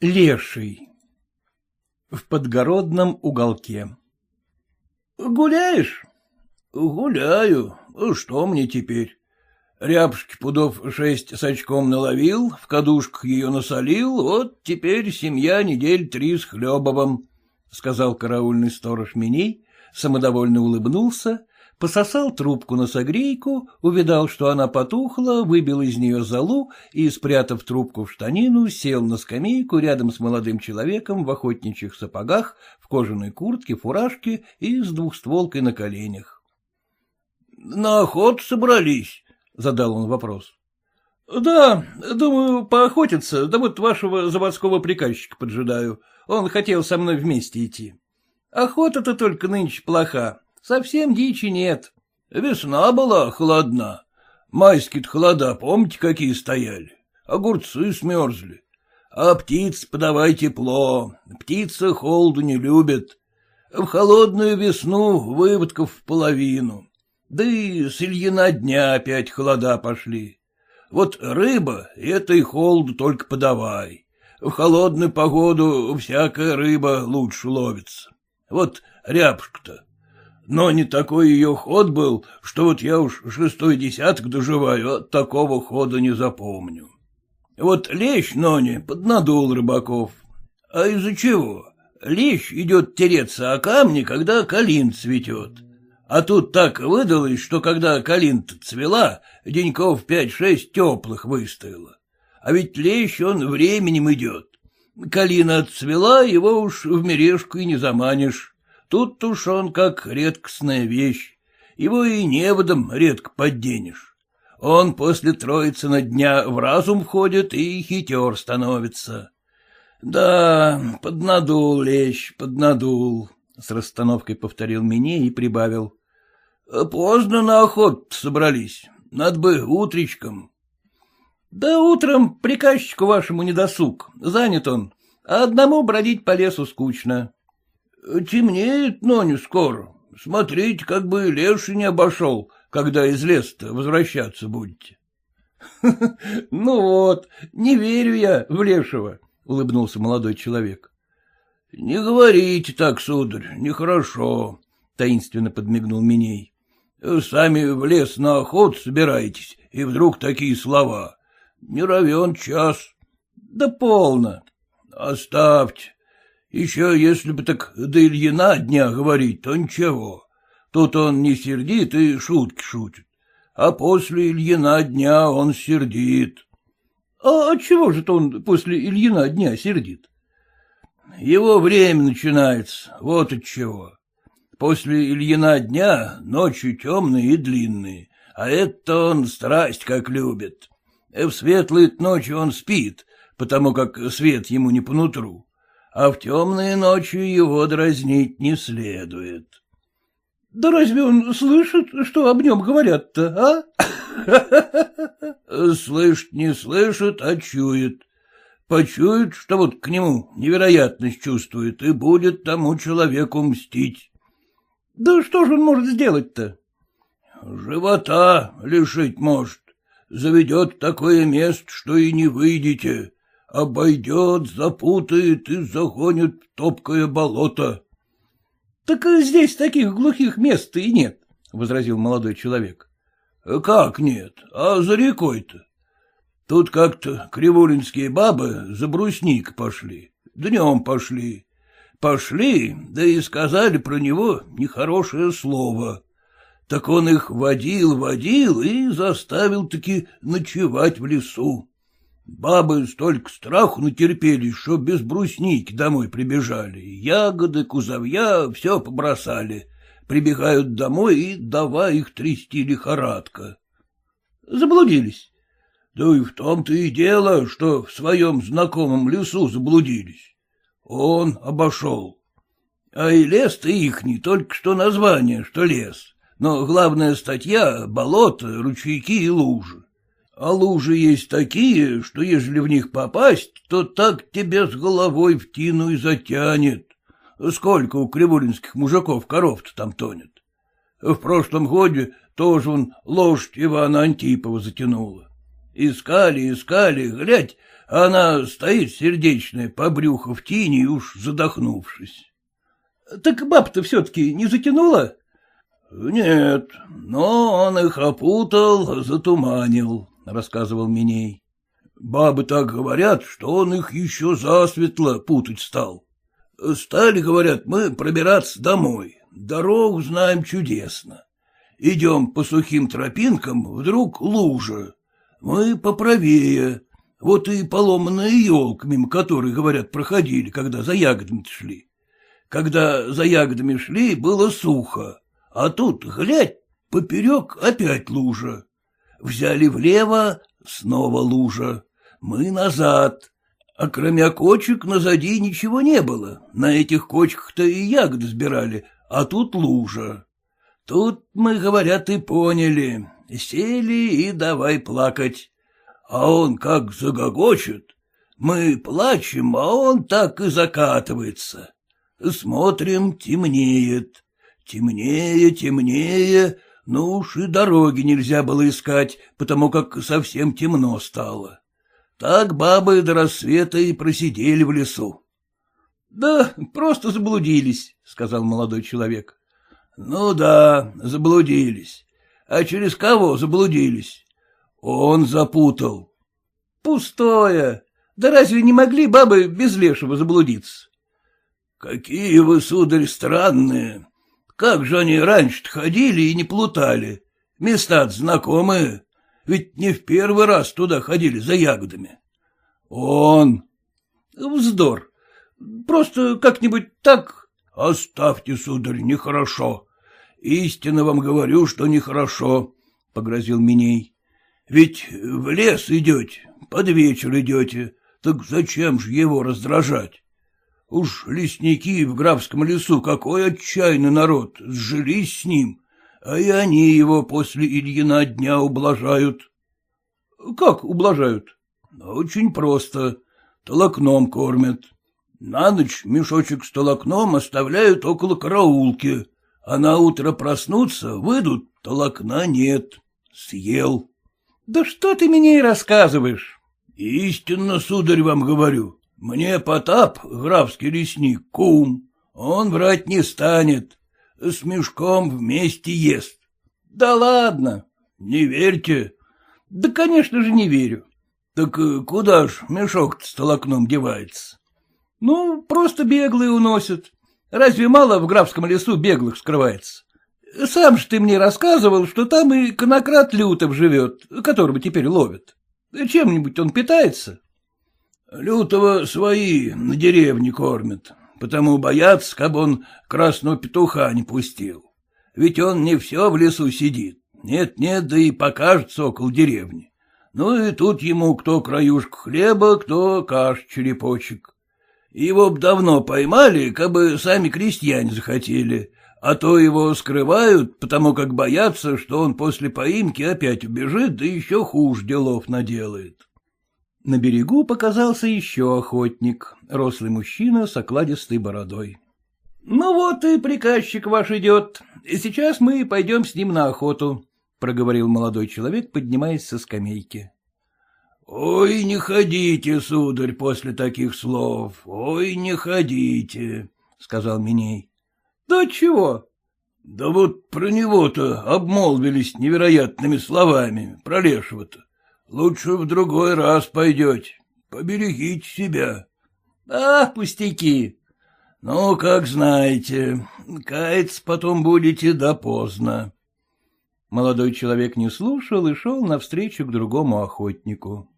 Леший В подгородном уголке Гуляешь? Гуляю. Что мне теперь? Рябушки пудов шесть с очком наловил, в кадушках ее насолил, вот теперь семья недель три с хлебовым, — сказал караульный сторож Миней, самодовольно улыбнулся пососал трубку на согрейку, увидал, что она потухла, выбил из нее залу и, спрятав трубку в штанину, сел на скамейку рядом с молодым человеком в охотничьих сапогах, в кожаной куртке, фуражке и с двухстволкой на коленях. — На охоту собрались? — задал он вопрос. — Да, думаю, поохотиться, да вот вашего заводского приказчика поджидаю. Он хотел со мной вместе идти. Охота-то только нынче плоха, Совсем дичи нет. Весна была холодна. Майские-то холода, помните, какие стояли? Огурцы смерзли. А птиц подавай тепло. Птица холоду не любит. В холодную весну выводков в половину. Да и с Ильина дня опять холода пошли. Вот рыба — это и холоду только подавай. В холодную погоду всякая рыба лучше ловится. Вот рябушка-то но не такой ее ход был, что вот я уж шестой десяток доживаю, от такого хода не запомню. Вот лещ, Нони, поднадул рыбаков. А из-за чего? Лещ идет тереться о камни, когда калин цветет. А тут так выдалось, что когда калин цвела, деньков пять-шесть теплых выстояла. А ведь лещ он временем идет. Калина отцвела, его уж в мережку и не заманишь. Тут уж он как редкостная вещь, его и неводом редко подденешь. Он после троицы на дня в разум входит и хитер становится. Да, поднадул лещ, поднадул, — с расстановкой повторил мне и прибавил. Поздно на охот собрались, надо бы утречком. Да утром приказчику вашему не досуг, занят он, а одному бродить по лесу скучно. — Темнеет, но не скоро. Смотрите, как бы леший не обошел, когда из леса возвращаться будете. — Ну вот, не верю я в лешего, — улыбнулся молодой человек. — Не говорите так, сударь, нехорошо, — таинственно подмигнул Миней. — Сами в лес на охоту собираетесь, и вдруг такие слова. Не равен час. — Да полно. — Оставьте, еще если бы так до Ильина дня говорить, то ничего. Тут он не сердит и шутки шутит. А после Ильина дня он сердит. А отчего же он после Ильина дня сердит? Его время начинается, вот от чего. После Ильина дня ночи темные и длинные, а это он страсть как любит. В светлые ночи он спит, потому как свет ему не по нутру а в темные ночи его дразнить не следует. — Да разве он слышит, что об нем говорят-то, а? — Слышит, не слышит, а чует. Почует, что вот к нему невероятность чувствует, и будет тому человеку мстить. — Да что же он может сделать-то? — Живота лишить может. Заведет такое место, что и не выйдете обойдет, запутает и загонит в топкое болото. — Так здесь таких глухих мест и нет, — возразил молодой человек. — Как нет? А за рекой-то? Тут как-то кривулинские бабы за брусник пошли, днем пошли. Пошли, да и сказали про него нехорошее слово. Так он их водил-водил и заставил-таки ночевать в лесу. Бабы столько страху натерпелись, что без брусники домой прибежали. Ягоды, кузовья — все побросали. Прибегают домой и давай их трясти лихорадка. Заблудились. Да и в том-то и дело, что в своем знакомом лесу заблудились. Он обошел. А и лес-то ихний, только что название, что лес. Но главная статья — болото, ручейки и лужи. А лужи есть такие, что ежели в них попасть, то так тебя с головой в тину и затянет. Сколько у кривулинских мужиков коров-то там тонет. В прошлом годе тоже он лошадь Ивана Антипова затянула. Искали, искали, глядь, она стоит сердечная, по брюху в тени, уж задохнувшись. — Так баб-то все-таки не затянула? — Нет, но он их опутал, затуманил, — рассказывал Миней. Бабы так говорят, что он их еще засветло путать стал. Стали, говорят, мы пробираться домой. Дорогу знаем чудесно. Идем по сухим тропинкам, вдруг лужа. Мы поправее. Вот и поломанная елка, мимо которой, говорят, проходили, когда за ягодами шли. Когда за ягодами шли, было сухо. А тут, глядь, поперек опять лужа. Взяли влево, снова лужа. Мы назад. А кроме кочек назади ничего не было. На этих кочках-то и ягоды сбирали, а тут лужа. Тут мы, говорят, и поняли. Сели и давай плакать. А он как загогочет. Мы плачем, а он так и закатывается. Смотрим, темнеет. Темнее, темнее, ну уж и дороги нельзя было искать, потому как совсем темно стало. Так бабы до рассвета и просидели в лесу. — Да, просто заблудились, — сказал молодой человек. — Ну да, заблудились. А через кого заблудились? Он запутал. — Пустое. Да разве не могли бабы без лешего заблудиться? — Какие вы, сударь, странные. Как же они раньше ходили и не плутали? места знакомые. Ведь не в первый раз туда ходили за ягодами. Он. Вздор. Просто как-нибудь так... Оставьте, сударь, нехорошо. Истинно вам говорю, что нехорошо, — погрозил Миней. Ведь в лес идете, под вечер идете, так зачем же его раздражать? Уж лесники в графском лесу какой отчаянный народ, сжились с ним, а и они его после Ильина дня ублажают. — Как ублажают? — Очень просто. Толокном кормят. На ночь мешочек с толокном оставляют около караулки, а на утро проснутся, выйдут, толокна нет. Съел. — Да что ты мне и рассказываешь? — Истинно, сударь, вам говорю. Мне Потап, графский лесник, кум. Он врать не станет с мешком вместе ест. — Да ладно. — Не верьте. — Да, конечно же, не верю. — Так э, куда ж мешок с толокном девается? — Ну, просто беглые уносят. Разве мало в графском лесу беглых скрывается? Сам же ты мне рассказывал, что там и конократ Лютов живет, которого теперь ловят. Чем-нибудь он питается? — Лютого свои на деревне кормят, потому боятся, как он красного петуха не пустил. Ведь он не все в лесу сидит. Нет-нет, да и покажется около деревни. Ну и тут ему кто краюшку хлеба, кто каш черепочек. Его б давно поймали, как бы сами крестьяне захотели, а то его скрывают, потому как боятся, что он после поимки опять убежит, да еще хуже делов наделает. На берегу показался еще охотник, рослый мужчина с окладистой бородой. — Ну вот и приказчик ваш идет. Сейчас мы пойдем с ним на охоту, — проговорил молодой человек, поднимаясь со скамейки. — Ой, не ходите, сударь, после таких слов, ой, не ходите, — сказал Миней. — Да чего? — Да вот про него-то обмолвились невероятными словами, про лешего-то. Лучше в другой раз пойдете. Поберегите себя. — А, пустяки. — Ну, как знаете, каяться потом будете да поздно. Молодой человек не слушал и шел навстречу к другому охотнику.